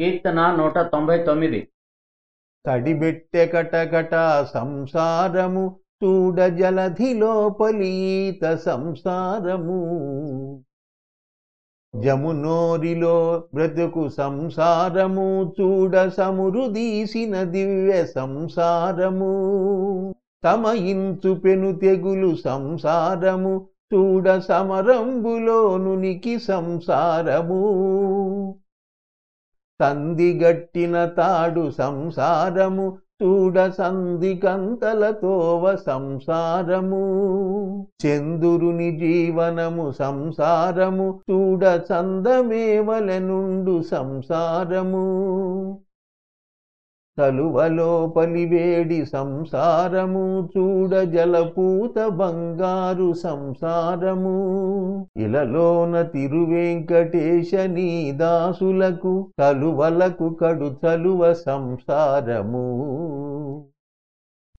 కీర్తన నూట తొంభై తొమ్మిది. తడిబెట్టె కటకట సంసారము చూడ జలధిలోపలీత సంసారము. జమునోరిలో బ్రతుకు సంసారము చూడ సమురుదీసిన దివ్య సంసారము. తమ ఇంచు పెను తెగులు సంసారము చూడ సమరంబులోనునికి సంసారము. సందిగట్టిన తాడు సంసారము చూడ సందికంతలతోవ సంసారము. చందురుని జీవనము సంసారము చూడ చందమేవలనుండు సంసారము. తలువలో పలివేడి సంసారము చూడ జలపూత బంగారు సంసారము. ఇలలోన తిరువెంకటేశ నీ దాసులకు తలువలకు కడు తలువ సంసారము.